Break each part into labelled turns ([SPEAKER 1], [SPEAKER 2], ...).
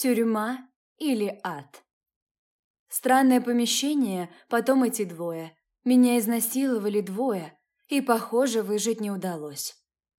[SPEAKER 1] Тюрьма или ад? Странное помещение, потом эти двое. Меня изнасиловали двое, и, похоже, выжить не удалось.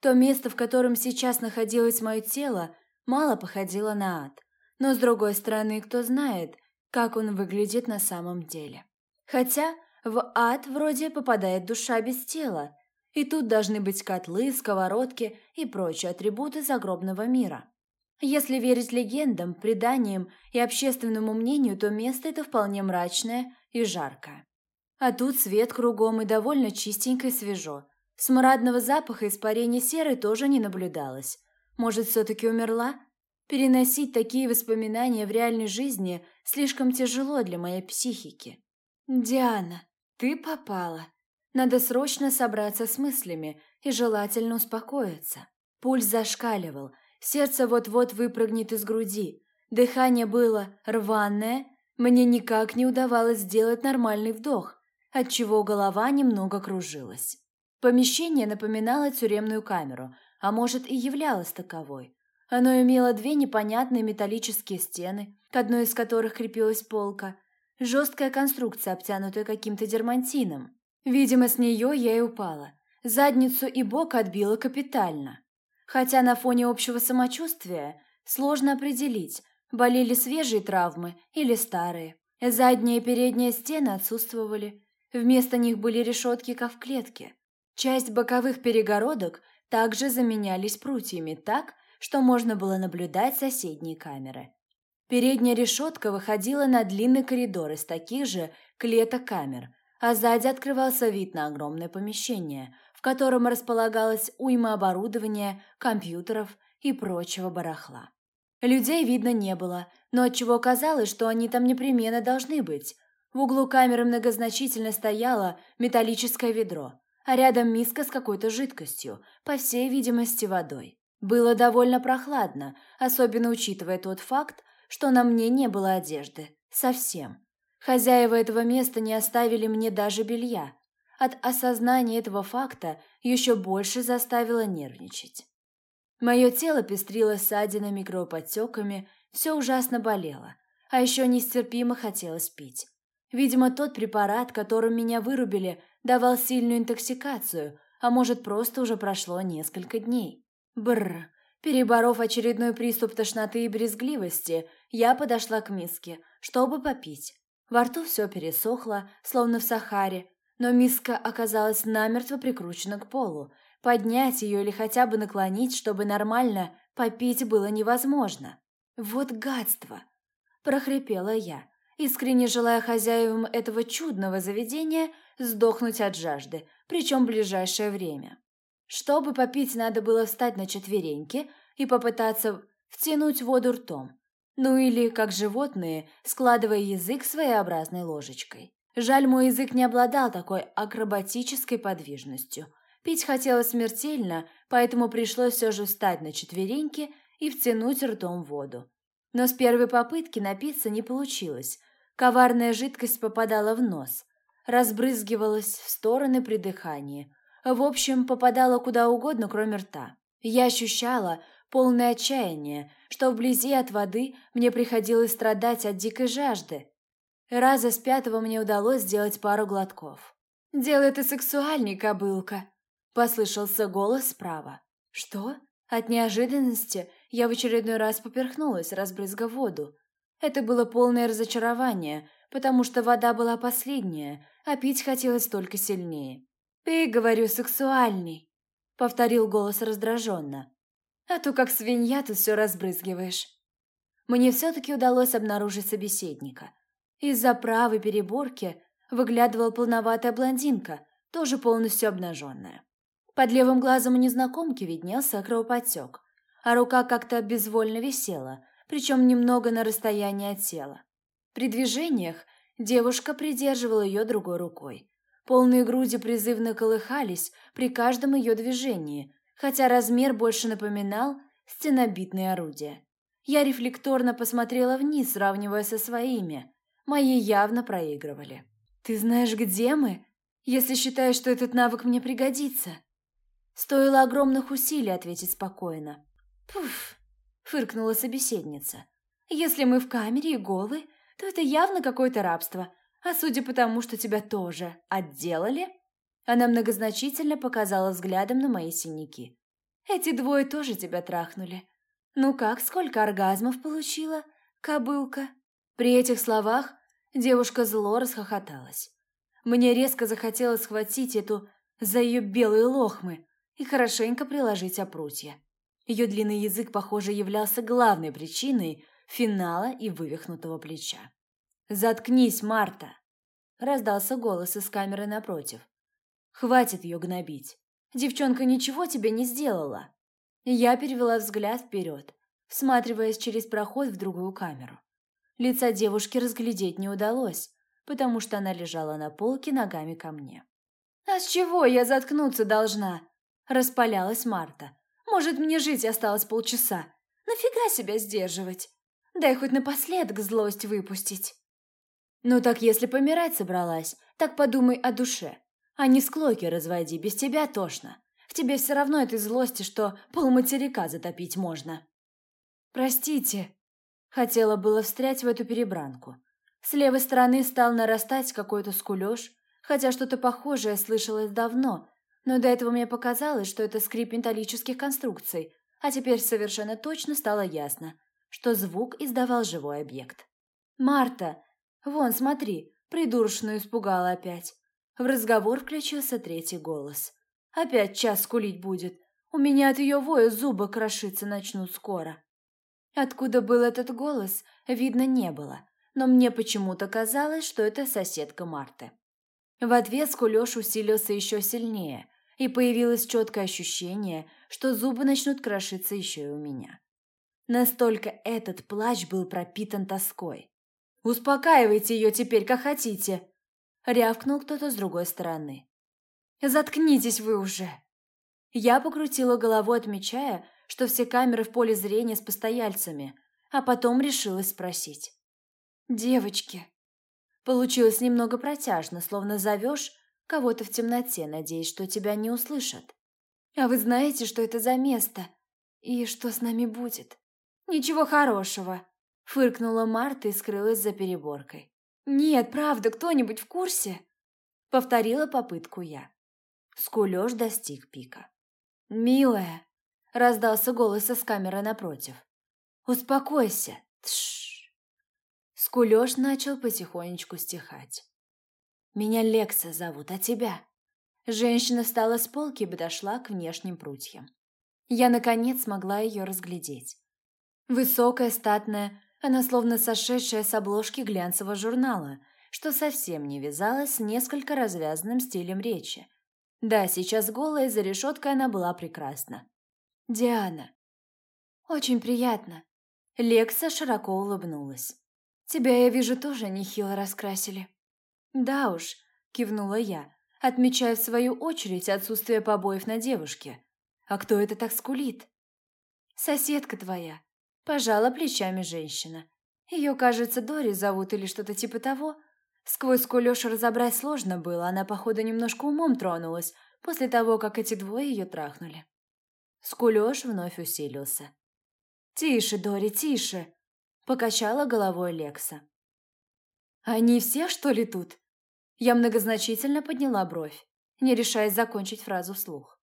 [SPEAKER 1] То место, в котором сейчас находилось мое тело, мало походило на ад. Но, с другой стороны, кто знает, как он выглядит на самом деле. Хотя в ад вроде попадает душа без тела, и тут должны быть котлы, сковородки и прочие атрибуты загробного мира. Если верить легендам, преданиям и общественному мнению, то место это вполне мрачное и жаркое. А тут свет кругом и довольно чистенько и свежо. Смрадного запаха испарения серы тоже не наблюдалось. Может, все-таки умерла? Переносить такие воспоминания в реальной жизни слишком тяжело для моей психики. «Диана, ты попала. Надо срочно собраться с мыслями и желательно успокоиться». Пульс зашкаливал, сердце вот-вот выпрыгнет из груди. Дыхание было рваное, мне никак не удавалось сделать нормальный вдох, отчего голова немного кружилась. Помещение напоминало тюремную камеру, а может и являлось таковой. Оно имело две непонятные металлические стены, к одной из которых крепилась полка, жесткая конструкция, обтянутая каким-то дермантином. Видимо, с нее я и упала. Задницу и бок отбила капитально. Хотя на фоне общего самочувствия сложно определить, болели свежие травмы или старые. Задняя и передняя стены отсутствовали. Вместо них были решетки, как в клетке. Часть боковых перегородок также заменялись прутьями так, что можно было наблюдать соседние камеры. Передняя решетка выходила на длинный коридор из таких же клеток камер, а сзади открывался вид на огромное помещение, в котором располагалась уйма оборудования, компьютеров и прочего барахла. Людей видно не было, но отчего казалось, что они там непременно должны быть. В углу камеры многозначительно стояло металлическое ведро, а рядом миска с какой-то жидкостью, по всей видимости водой. Было довольно прохладно, особенно учитывая тот факт, что на мне не было одежды. Совсем. Хозяева этого места не оставили мне даже белья. От осознания этого факта еще больше заставило нервничать. Мое тело пестрило ссадинами, кровоподтеками, все ужасно болело, а еще нестерпимо хотелось пить. Видимо, тот препарат, которым меня вырубили, давал сильную интоксикацию, а может, просто уже прошло несколько дней. Бррр. Переборов очередной приступ тошноты и брезгливости, я подошла к миске, чтобы попить. Во рту все пересохло, словно в Сахаре, но миска оказалась намертво прикручена к полу. Поднять ее или хотя бы наклонить, чтобы нормально попить, было невозможно. «Вот гадство!» – прохрипела я, искренне желая хозяевам этого чудного заведения сдохнуть от жажды, причем в ближайшее время. Чтобы попить, надо было встать на четвереньки и попытаться втянуть воду ртом. Ну или, как животные, складывая язык своеобразной ложечкой. Жаль, мой язык не обладал такой акробатической подвижностью. Пить хотелось смертельно, поэтому пришлось все же встать на четвереньки и втянуть ртом воду. Но с первой попытки напиться не получилось. Коварная жидкость попадала в нос, разбрызгивалась в стороны при дыхании – в общем, попадала куда угодно, кроме рта. Я ощущала полное отчаяние, что вблизи от воды мне приходилось страдать от дикой жажды. Раза с пятого мне удалось сделать пару глотков. «Делай ты сексуальней, кобылка!» – послышался голос справа. «Что?» От неожиданности я в очередной раз поперхнулась, разбрызгав воду. Это было полное разочарование, потому что вода была последняя, а пить хотелось только сильнее. «Ты, говорю, сексуальный», — повторил голос раздраженно. «А то как свинья тут все разбрызгиваешь». Мне все-таки удалось обнаружить собеседника. Из-за правой переборки выглядывала полноватая блондинка, тоже полностью обнаженная. Под левым глазом у незнакомки виднелся кровоподтек, а рука как-то безвольно висела, причем немного на расстоянии от тела. При движениях девушка придерживала ее другой рукой. Полные груди призывно колыхались при каждом ее движении, хотя размер больше напоминал стенобитные орудия. Я рефлекторно посмотрела вниз, сравнивая со своими. Мои явно проигрывали. «Ты знаешь, где мы? Если считаешь, что этот навык мне пригодится?» Стоило огромных усилий ответить спокойно. «Пуф!» – фыркнула собеседница. Если мы в камере и голы, то это явно какое-то рабство. А судя по тому, что тебя тоже отделали...» Она многозначительно показала взглядом на мои синяки. «Эти двое тоже тебя трахнули. Ну как, сколько оргазмов получила, кобылка?» При этих словах девушка зло расхохоталась. Мне резко захотелось схватить эту за ее белые лохмы и хорошенько приложить о. Ее длинный язык, похоже, являлся главной причиной финала и вывихнутого плеча. «Заткнись, Марта!» – раздался голос из камеры напротив. «Хватит ее гнобить. Девчонка ничего тебе не сделала». Я перевела взгляд вперед, всматриваясь через проход в другую камеру. Лица девушки разглядеть не удалось, потому что она лежала на полке ногами ко мне. «А с чего я заткнуться должна?» – распалялась Марта. «Может, мне жить осталось полчаса? Нафига себя сдерживать? Дай хоть напоследок злость выпустить». «Ну так если помирать собралась, так подумай о душе, а не склоки разводи, без тебя тошно. В тебе все равно этой злости, что полматерика затопить можно». «Простите», – хотела было встрять в эту перебранку. С левой стороны стал нарастать какой-то скулёж, хотя что-то похожее слышалось давно, но до этого мне показалось, что это скрип металлических конструкций, а теперь совершенно точно стало ясно, что звук издавал живой объект. «Марта! Вон, смотри, придурочную испугала опять!» В разговор включился третий голос. «Опять час скулить будет. У меня от ее воя зубы крошиться начнут скоро». Откуда был этот голос, видно не было, но мне почему-то казалось, что это соседка Марты. В ответ скулёж усилился еще сильнее, и появилось четкое ощущение, что зубы начнут крошиться еще и у меня. Настолько этот плач был пропитан тоской. «Успокаивайте ее теперь, как хотите!» — рявкнул кто-то с другой стороны. «Заткнитесь вы уже!» Я покрутила головой, отмечая, что все камеры в поле зрения с постояльцами, а потом решилась спросить. «Девочки!» Получилось немного протяжно, словно зовешь кого-то в темноте, надеясь, что тебя не услышат. «А вы знаете, что это за место? И что с нами будет?» «Ничего хорошего!» — фыркнула Марта и скрылась за переборкой. «Нет, правда, кто-нибудь в курсе?» — повторила попытку я. Скулёж достиг пика. «Милая!» — раздался голос из камеры напротив. «Успокойся! Тш!» Скулёж начал потихонечку стихать. «Меня Лекса зовут, а тебя?» Женщина встала с полки и подошла к внешним прутьям. Я, наконец, смогла ее разглядеть. Высокая, статная, она словно сошедшая с обложки глянцевого журнала, что совсем не вязалось с несколько развязанным стилем речи. Да, сейчас голая, за решеткой она была прекрасна. «Диана». «Очень приятно». Лекса широко улыбнулась. Тебя, я вижу, тоже нехило раскрасили». «Да уж», – кивнула я, отмечая в свою очередь отсутствие побоев на девушке. «А кто это так скулит?» «Соседка твоя», – пожала плечами женщина. Ее, кажется, Дори зовут или что-то типа того. Сквозь скулёж разобрать сложно было, она, походу, немножко умом тронулась после того, как эти двое ее трахнули. Скулёж вновь усилился. «Тише, Дори, тише!» Покачала головой Лекса. «Они все, что ли, тут?» Я многозначительно подняла бровь, не решаясь закончить фразу вслух.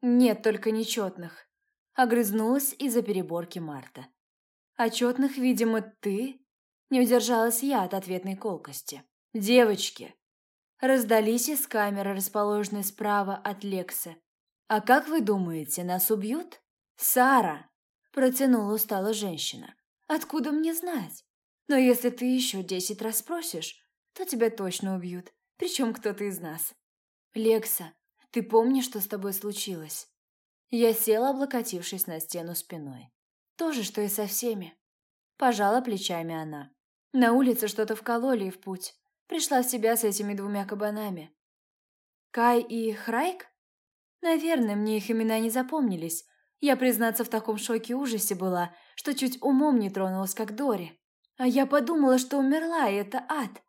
[SPEAKER 1] «Нет, только нечетных», — огрызнулась из-за переборки Марта. «А четных, видимо, ты?» Не удержалась я от ответной колкости. «Девочки!» Раздались из камеры, расположенной справа от Лекса. «А как вы думаете, нас убьют?» «Сара!» – протянула устала женщина. Откуда мне знать? Но если ты еще десять раз спросишь, то тебя точно убьют, причем кто-то из нас. Лекса, ты помнишь, что с тобой случилось? Я села, облокотившись на стену спиной. То же, что и со всеми. Пожала плечами она. На улице что-то вкололи и в путь. Пришла в себя с этими двумя кабанами. Кай и Храйк? Наверное, мне их имена не запомнились, я, признаться, в таком шоке и ужасе была, что чуть умом не тронулась, как Дори. А я подумала, что умерла, и это ад.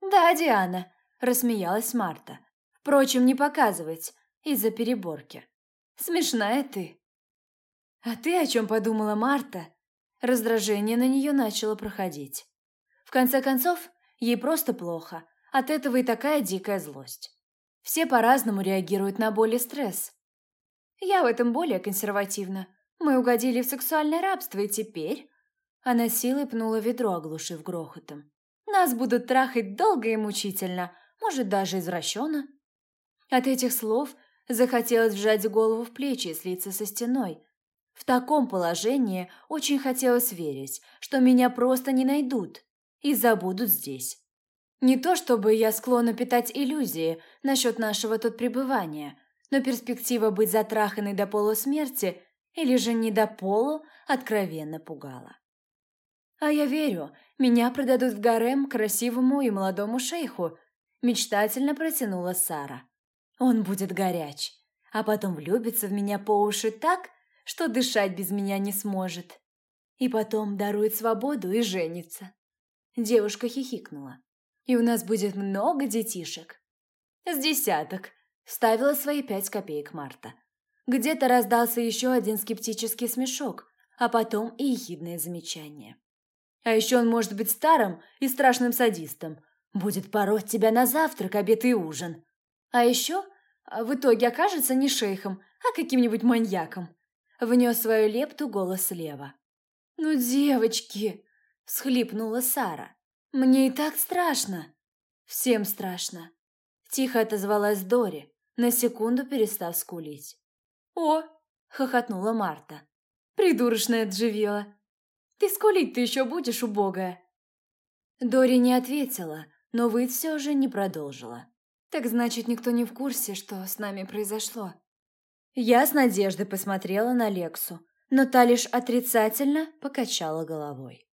[SPEAKER 1] «Да, Диана», – рассмеялась Марта. «Впрочем, не показывать, из-за переборки. Смешная ты». «А ты о чем подумала, Марта?» Раздражение на нее начало проходить. В конце концов, ей просто плохо. От этого и такая дикая злость. Все по-разному реагируют на боль и стресс. Я в этом более консервативна. Мы угодили в сексуальное рабство, и теперь... Она силой пнула ведро, оглушив грохотом. Нас будут трахать долго и мучительно, может, даже извращенно. От этих слов захотелось вжать голову в плечи и слиться со стеной. В таком положении очень хотелось верить, что меня просто не найдут и забудут здесь. Не то чтобы я склонна питать иллюзии насчет нашего тут пребывания, но перспектива быть затраханной до полусмерти или же не до полу откровенно пугала. А я верю, меня продадут в гарем красивому и молодому шейху, мечтательно протянула Сара. Он будет горяч, а потом влюбится в меня по уши так, что дышать без меня не сможет. И потом дарует свободу и женится. Девушка хихикнула. И у нас будет много детишек. С десяток, Вставила свои пять копеек Марта. Где-то раздался еще один скептический смешок, а потом и ехидное замечание. А еще он может быть старым и страшным садистом. Будет пороть тебя на завтрак, обед и ужин. А еще а, в итоге окажется не шейхом, а каким-нибудь маньяком. Внес свою лепту голос слева. «Ну, девочки!» – всхлипнула Сара. «Мне и так страшно!» «Всем страшно!» Тихо отозвалась Дори, на секунду перестав скулить. «О!» – хохотнула Марта. «Придурочная Дживила! Ты скулить-то еще будешь, убогая?» Дори не ответила, но выть все же не продолжила. «Так значит, никто не в курсе, что с нами произошло?» Я с надеждой посмотрела на Лексу, но та лишь отрицательно покачала головой.